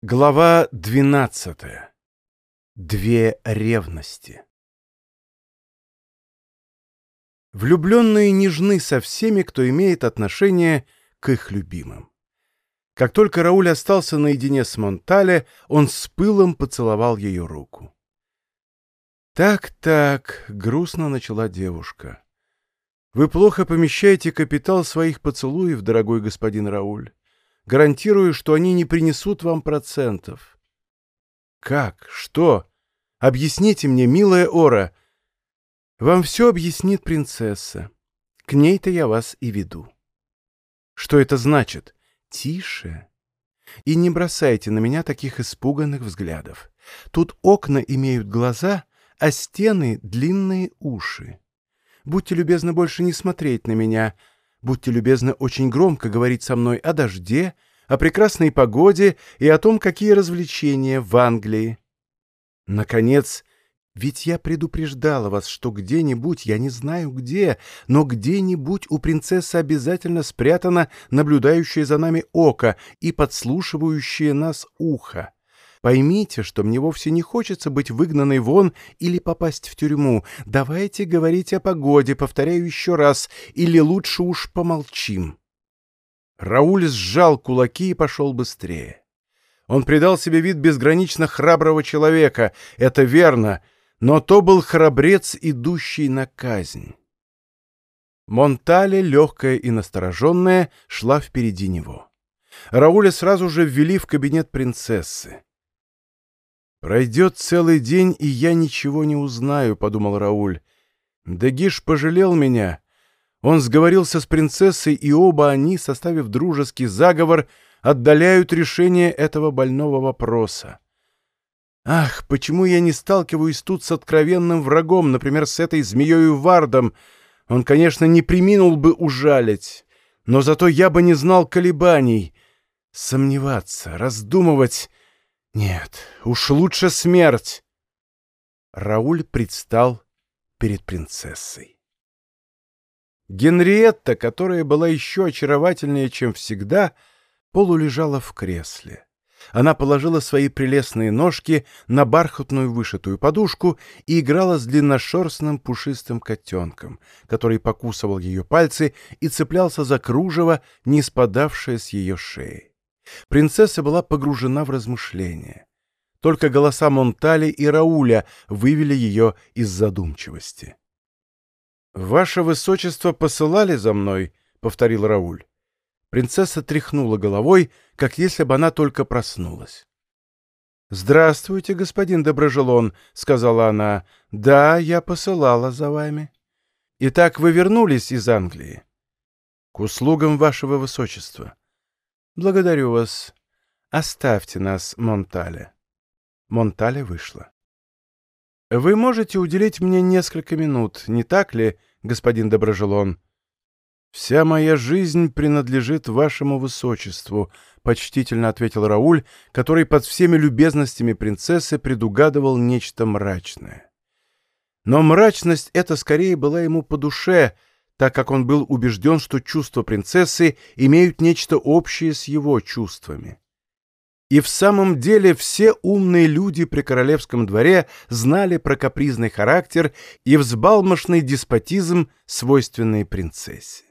Глава двенадцатая. Две ревности. Влюбленные нежны со всеми, кто имеет отношение к их любимым. Как только Рауль остался наедине с Монтале, он с пылом поцеловал ее руку. «Так-так», — грустно начала девушка. «Вы плохо помещаете капитал своих поцелуев, дорогой господин Рауль гарантирую, что они не принесут вам процентов. Как? Что? Объясните мне, милая Ора. Вам все объяснит принцесса. К ней-то я вас и веду. Что это значит? Тише. И не бросайте на меня таких испуганных взглядов. Тут окна имеют глаза, а стены — длинные уши. Будьте любезны больше не смотреть на меня — Будьте любезны очень громко говорить со мной о дожде, о прекрасной погоде и о том, какие развлечения в Англии. Наконец, ведь я предупреждала вас, что где-нибудь, я не знаю где, но где-нибудь у принцессы обязательно спрятано наблюдающее за нами око и подслушивающее нас ухо. Поймите, что мне вовсе не хочется быть выгнанной вон или попасть в тюрьму. Давайте говорить о погоде, повторяю еще раз, или лучше уж помолчим». Рауль сжал кулаки и пошел быстрее. Он придал себе вид безгранично храброго человека, это верно, но то был храбрец, идущий на казнь. Монтале, легкая и настороженная, шла впереди него. Рауля сразу же ввели в кабинет принцессы. «Пройдет целый день, и я ничего не узнаю», — подумал Рауль. Дегиш пожалел меня. Он сговорился с принцессой, и оба они, составив дружеский заговор, отдаляют решение этого больного вопроса. Ах, почему я не сталкиваюсь тут с откровенным врагом, например, с этой змеёю Вардом? Он, конечно, не приминул бы ужалить, но зато я бы не знал колебаний. Сомневаться, раздумывать нет, уж лучше смерть. Рауль предстал перед принцессой. Генриетта, которая была еще очаровательнее, чем всегда, полулежала в кресле. Она положила свои прелестные ножки на бархатную вышитую подушку и играла с длинношерстным пушистым котенком, который покусывал ее пальцы и цеплялся за кружево, не спадавшее с ее шеи. Принцесса была погружена в размышления. Только голоса Монтали и Рауля вывели ее из задумчивости. «Ваше высочество посылали за мной?» — повторил Рауль. Принцесса тряхнула головой, как если бы она только проснулась. «Здравствуйте, господин Доброжелон», — сказала она. «Да, я посылала за вами». «Итак, вы вернулись из Англии?» «К услугам вашего высочества». «Благодарю вас. Оставьте нас, Монтале». Монтале вышла. «Вы можете уделить мне несколько минут, не так ли, господин Доброжелон?» «Вся моя жизнь принадлежит вашему высочеству», — почтительно ответил Рауль, который под всеми любезностями принцессы предугадывал нечто мрачное. Но мрачность эта скорее была ему по душе — так как он был убежден, что чувства принцессы имеют нечто общее с его чувствами. И в самом деле все умные люди при королевском дворе знали про капризный характер и взбалмошный деспотизм, свойственный принцессе.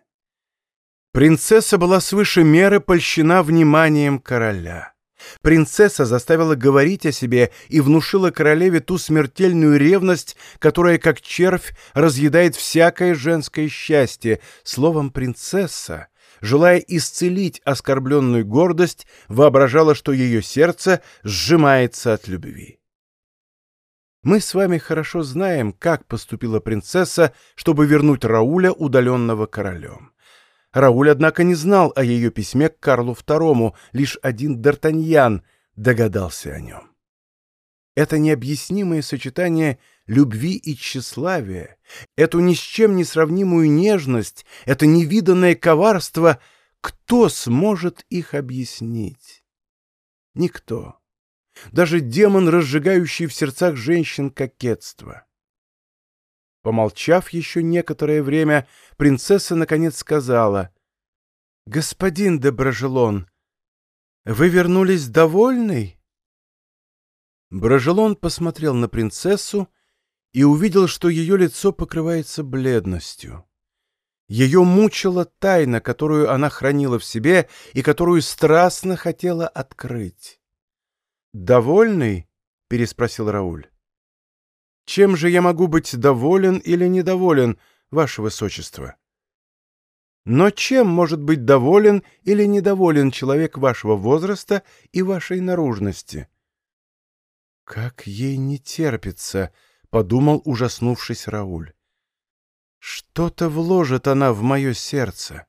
Принцесса была свыше меры польщена вниманием короля. Принцесса заставила говорить о себе и внушила королеве ту смертельную ревность, которая, как червь, разъедает всякое женское счастье. Словом, принцесса, желая исцелить оскорбленную гордость, воображала, что ее сердце сжимается от любви. Мы с вами хорошо знаем, как поступила принцесса, чтобы вернуть Рауля, удаленного королем. Рауль, однако, не знал о ее письме к Карлу II, лишь один Д'Артаньян догадался о нем. Это необъяснимое сочетание любви и тщеславия, эту ни с чем не сравнимую нежность, это невиданное коварство, кто сможет их объяснить? Никто. Даже демон, разжигающий в сердцах женщин кокетство. Помолчав еще некоторое время, принцесса наконец сказала, «Господин Доброжелон, вы вернулись довольный?» Брожелон посмотрел на принцессу и увидел, что ее лицо покрывается бледностью. Ее мучила тайна, которую она хранила в себе и которую страстно хотела открыть. «Довольный?» — переспросил Рауль. «Чем же я могу быть доволен или недоволен, ваше высочество?» Но чем может быть доволен или недоволен человек вашего возраста и вашей наружности? «Как ей не терпится!» — подумал, ужаснувшись Рауль. «Что-то вложит она в мое сердце».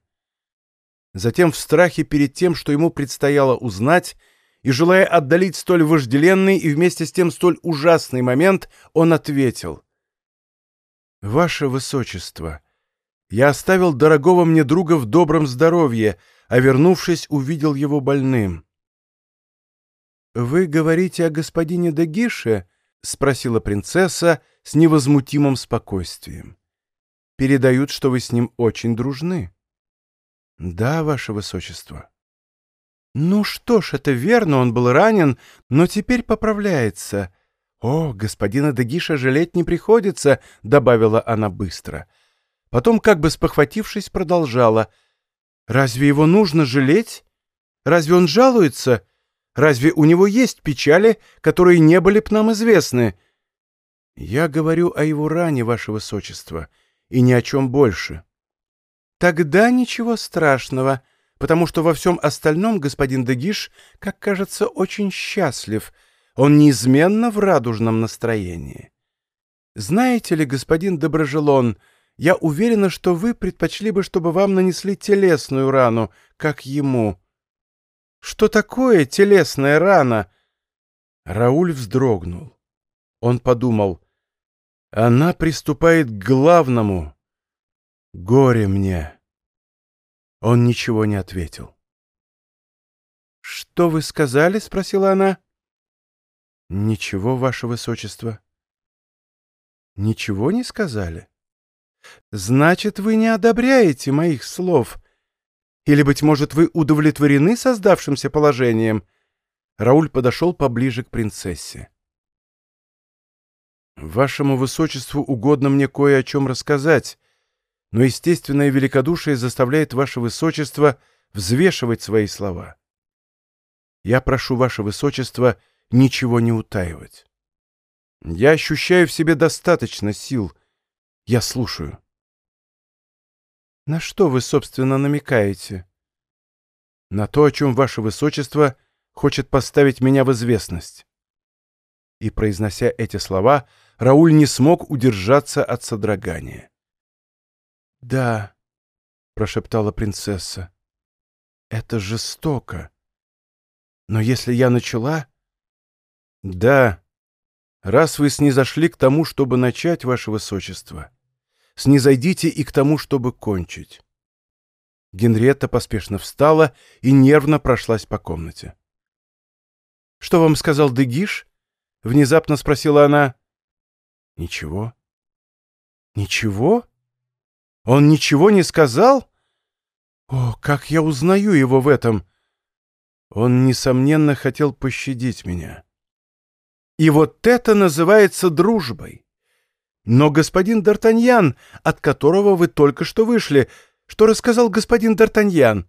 Затем в страхе перед тем, что ему предстояло узнать, и желая отдалить столь вожделенный и вместе с тем столь ужасный момент, он ответил. «Ваше Высочество!» Я оставил дорогого мне друга в добром здоровье, а вернувшись, увидел его больным. «Вы говорите о господине Дегише?» — спросила принцесса с невозмутимым спокойствием. «Передают, что вы с ним очень дружны». «Да, ваше высочество». «Ну что ж, это верно, он был ранен, но теперь поправляется». «О, господина Дегиша жалеть не приходится», — добавила она быстро. Потом, как бы спохватившись, продолжала. «Разве его нужно жалеть? Разве он жалуется? Разве у него есть печали, которые не были б нам известны?» «Я говорю о его ране, ваше высочество, и ни о чем больше». «Тогда ничего страшного, потому что во всем остальном господин Дегиш, как кажется, очень счастлив. Он неизменно в радужном настроении. Знаете ли, господин Доброжелон, — я уверена, что вы предпочли бы, чтобы вам нанесли телесную рану, как ему. Что такое телесная рана? Рауль вздрогнул. Он подумал, она приступает к главному. Горе мне. Он ничего не ответил. «Что вы сказали?» — спросила она. «Ничего, ваше высочество». «Ничего не сказали?» Значит, вы не одобряете моих слов. Или, быть может, вы удовлетворены создавшимся положением?» Рауль подошел поближе к принцессе. «Вашему высочеству угодно мне кое о чем рассказать, но естественное великодушие заставляет ваше высочество взвешивать свои слова. Я прошу ваше высочество ничего не утаивать. Я ощущаю в себе достаточно сил, я слушаю. На что вы, собственно, намекаете? На то, о чем ваше высочество хочет поставить меня в известность. И, произнося эти слова, Рауль не смог удержаться от содрогания. «Да», — прошептала принцесса, — «это жестоко. Но если я начала...» «Да, раз вы снизошли к тому, чтобы начать, ваше высочество, снизойдите и к тому, чтобы кончить». Генриетта поспешно встала и нервно прошлась по комнате. «Что вам сказал Дегиш?» — внезапно спросила она. «Ничего». «Ничего? Он ничего не сказал? О, как я узнаю его в этом!» Он, несомненно, хотел пощадить меня. И вот это называется дружбой. Но господин Д'Артаньян, от которого вы только что вышли, что рассказал господин Д'Артаньян?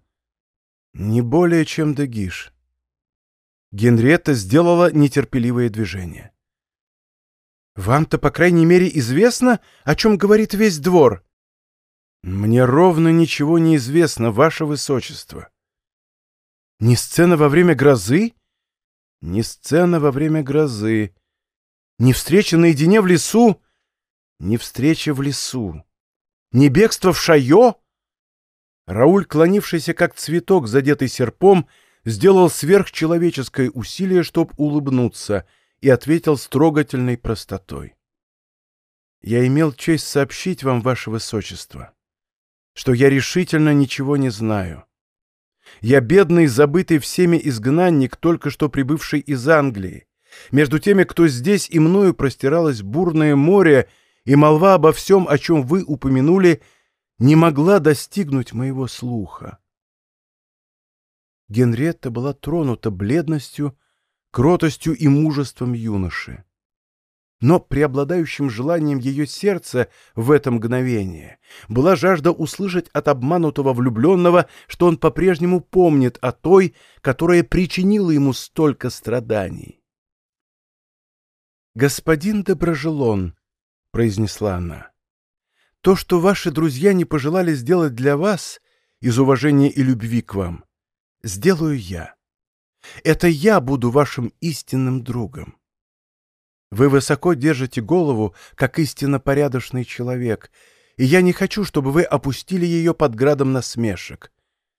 Не более, чем Дегиш. Генриетта сделала нетерпеливое движение. «Вам-то, по крайней мере, известно, о чем говорит весь двор?» «Мне ровно ничего не известно, ваше высочество». «Не сцена во время грозы?» «Не сцена во время грозы». «Не встреча наедине в лесу?» Ни встреча в лесу, ни бегство в шайо. Рауль, клонившийся как цветок, задетый серпом, сделал сверхчеловеческое усилие, чтобы улыбнуться, и ответил с трогательной простотой. «Я имел честь сообщить вам, ваше высочество, что я решительно ничего не знаю. Я бедный, забытый всеми изгнанник, только что прибывший из Англии. Между теми, кто здесь и мною простиралось бурное море, и молва обо всем, о чем вы упомянули, не могла достигнуть моего слуха. Генретта была тронута бледностью, кротостью и мужеством юноши. Но преобладающим желанием ее сердца в это мгновение была жажда услышать от обманутого влюбленного, что он по-прежнему помнит о той, которая причинила ему столько страданий. «Господин Доброжелон», — произнесла она, — «то, что ваши друзья не пожелали сделать для вас из уважения и любви к вам, сделаю я. Это я буду вашим истинным другом. Вы высоко держите голову, как истинно порядочный человек, и я не хочу, чтобы вы опустили ее под градом насмешек.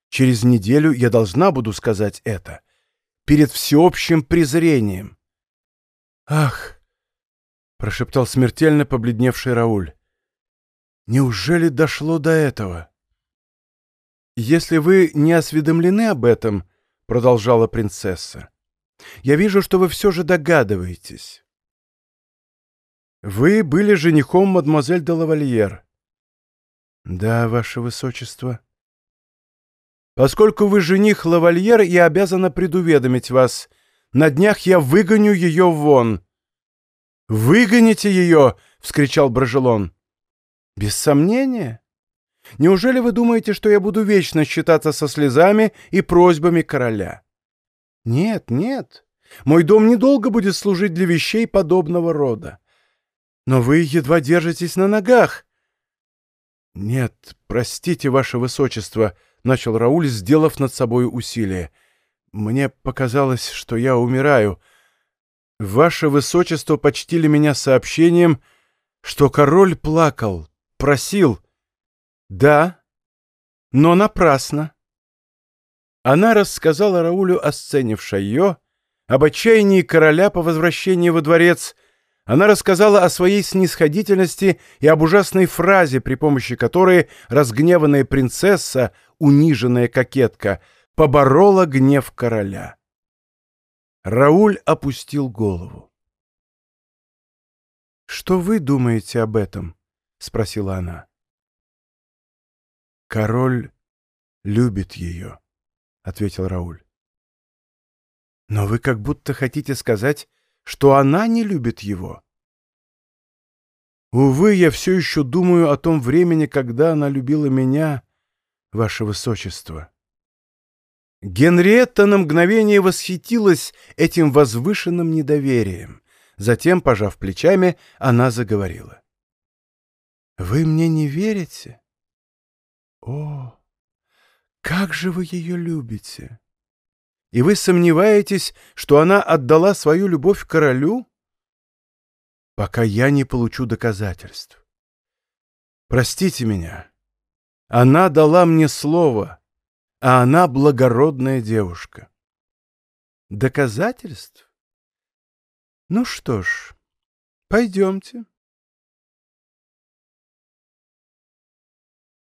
Через неделю я должна буду сказать это. Перед всеобщим презрением. «Ах!» — прошептал смертельно побледневший Рауль. «Неужели дошло до этого?» «Если вы не осведомлены об этом, — продолжала принцесса, — я вижу, что вы все же догадываетесь. Вы были женихом мадемуазель де лавальер. Да, ваше высочество. Поскольку вы жених лавальер, я обязана предуведомить вас. На днях я выгоню ее вон. Выгоните ее! — вскричал Брожелон. Без сомнения. Неужели вы думаете, что я буду вечно считаться со слезами и просьбами короля? Нет, нет. Мой дом недолго будет служить для вещей подобного рода. Но вы едва держитесь на ногах. — Нет, простите, ваше высочество, — начал Рауль, сделав над собой усилие. — Мне показалось, что я умираю. Ваше высочество почтили меня сообщением, что король плакал, просил. Да, но напрасно. Она рассказала Раулю о сцене в Шайо, об отчаянии короля по возвращении во дворец — она рассказала о своей снисходительности и об ужасной фразе, при помощи которой разгневанная принцесса, униженная кокетка, поборола гнев короля. Рауль опустил голову. «Что вы думаете об этом?» — спросила она. «Король любит ее», — ответил Рауль. «Но вы как будто хотите сказать, что она не любит его. Увы, я все еще думаю о том времени, когда она любила меня, ваше высочество. Генриетта на мгновение восхитилась этим возвышенным недоверием. Затем, пожав плечами, она заговорила. «Вы мне не верите? О, как же вы ее любите! И вы сомневаетесь, что она отдала свою любовь королю? Пока я не получу доказательств. Простите меня. Она дала мне слово, а она благородная девушка. Доказательств? Ну что ж, пойдемте.